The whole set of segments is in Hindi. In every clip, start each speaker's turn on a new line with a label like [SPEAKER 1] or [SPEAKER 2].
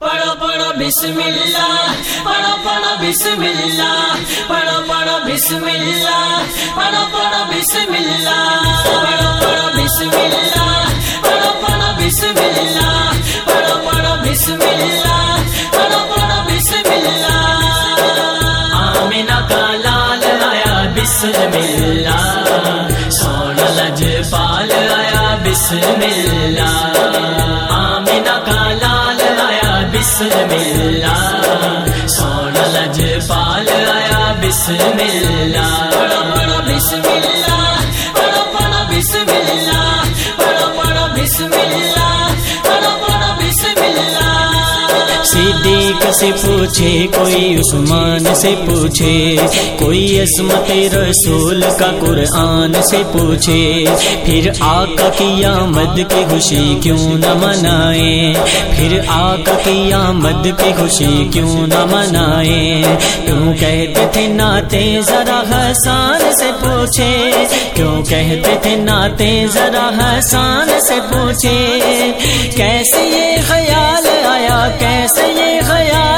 [SPEAKER 1] पढ़ो पढ़ो, बिस्मिल्लाह। पढ़ो पढ़ो, बिस्मिल्लाह। पढ़ो पढ़ो, बिस्मिल्लाह। पढ़ो पढ़ो, बिस्मिल्लाह। पढ़ो पढ़ो, बिस्मिल्लाह। पढ़ो पढ़ो, बिस्मिल्लाह। पढ़ो पढ़ो, बिस्मिल्लाह। पढ़ो पढ़ो, बिस्मिल्लाह। आमिना का लाल आया बिस्मिल्लाह। सोना लजपाल आया बिस्मिल्लाह। बिस्मिल्ला सोना लज पाल आया बिस्मिल्ला बड़ा बड़ा
[SPEAKER 2] बिस्मिल्ला से पूछे, कोई उस्मान से पूछे, कोई असमत रसूल का कुरआन से पूछे, फिर आका की आमद की खुशी क्यों न मनाए, फिर आका की आमद की खुशी क्यों न मनाए, क्यों कहते थे नाते जरा हसान से पूछे, क्यों कहते थे नाते जरा हसान से पूछे, कैसे ये ख्याल आया, कैसे ये ख्याल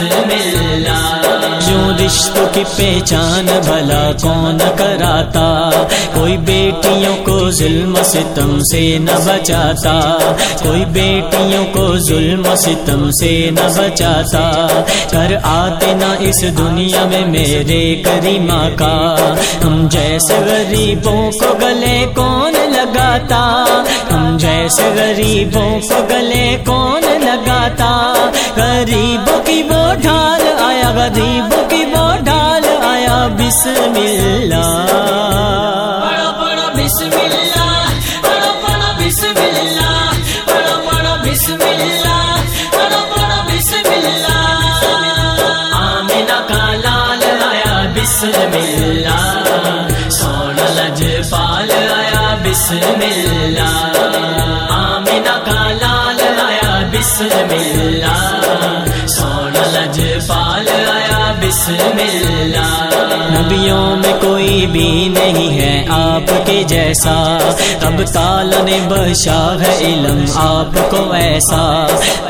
[SPEAKER 2] आया बिस्मिल्लाह जो रिश्तों की पहचान भला कौन कराता? कोई बेटियों को जुल्म सितम से न बचाता। कोई बेटियों को जुल्म सितम से न बचाता। कर आते ना इस दुनिया में मेरे करीमा का। हम जैसे गरीबों को गले कौन लगाता? ऐसे गरीबों को गले कौन लगाता? गरीबों की वो ढाल आया, गरीबों की वो ढाल आया
[SPEAKER 1] बिस्मिल्ला बड़ा me. बिस्मिल्ला आमिना का लाल आया बिस्मिल्ला सोना लज पाल आया बिस्मिल्ला
[SPEAKER 2] नबियों में कोई भी नहीं है आपके जैसा। अब ताला ने बशा है इलम आपको ऐसा।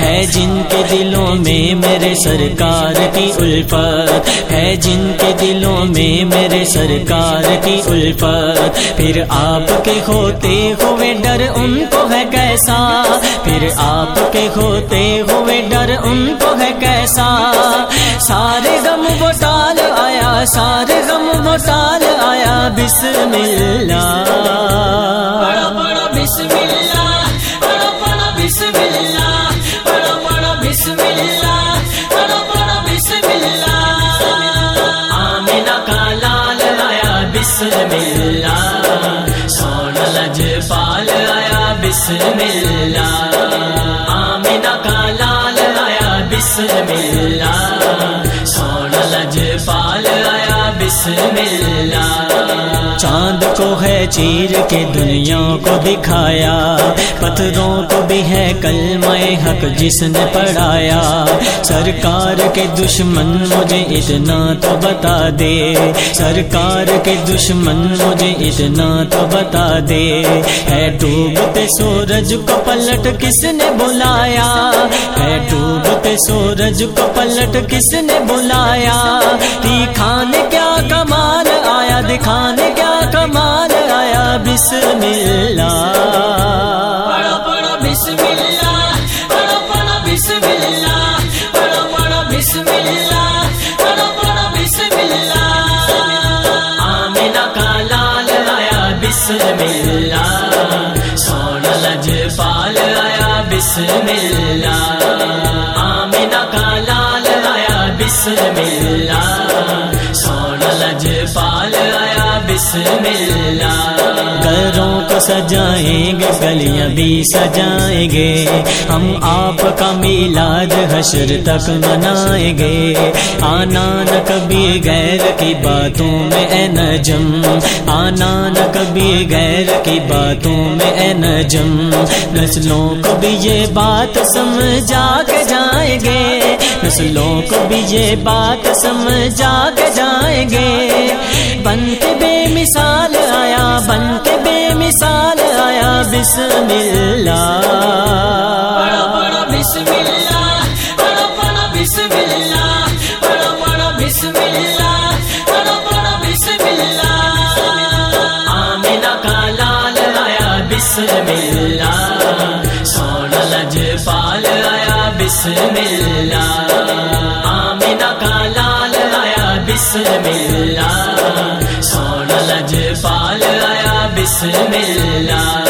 [SPEAKER 2] है जिनके दिलों में मेरे सरकार की उल्फत। है जिनके दिलों में मेरे सरकार की उल्फत। फिर आपके होते हुए डर उनको है कैसा? फिर आपके होते हुए डर उनको है कैसा? सारे गम वो टाल आया, सारे गम वो टाल
[SPEAKER 1] बिस्मिल्ला का लाल सोन लज पाल आया बिस्मिल्ला बिस्मिल्ला सोन लज पाल आया बिस्मिल्ला
[SPEAKER 2] चाँद को है चीर के दुनिया को दिखाया, पत्थरों को भी है कलमाए हक जिसने पढ़ाया। सरकार के दुश्मन मुझे इतना तो बता दे, सरकार के दुश्मन मुझे इतना तो बता दे। है डूबते सूरज को पलट किसने बुलाया? है डूबते सूरज को पलट किसने बुलाया? दिखाने क्या कमाल आया कमाल बिस्मिल्ला
[SPEAKER 1] पढ़ो बिस्मिल्ला पढ़ो का लाल आया बिस्मिल्ला सोना लज पाल आया बिस्मिल्ला बिस्मिल्लाह
[SPEAKER 2] घरों को सजाएँगे, गलियाँ भी सजाएँगे। हम आपका मिलाद हशर तक मनाएँगे। आना न कभी गैर की बातों में ए नजम। आना न कभी गैर की बातों में ए नजम। नस्लों को भी ये बात समझा के जाएँगे। नस्लों को भी ये बात समझा के जाएँगे। बन बेमिसाल आया बन के बेमिसाल आया
[SPEAKER 1] पढ़ो पढ़ो, बिस्मिल्लाह
[SPEAKER 2] आमिना का लाल आया, बिस्मिल्लाह। सोना बिस्मिल्लाह। आमिना का लाल आया, बिस्मिल्लाह। से मिलना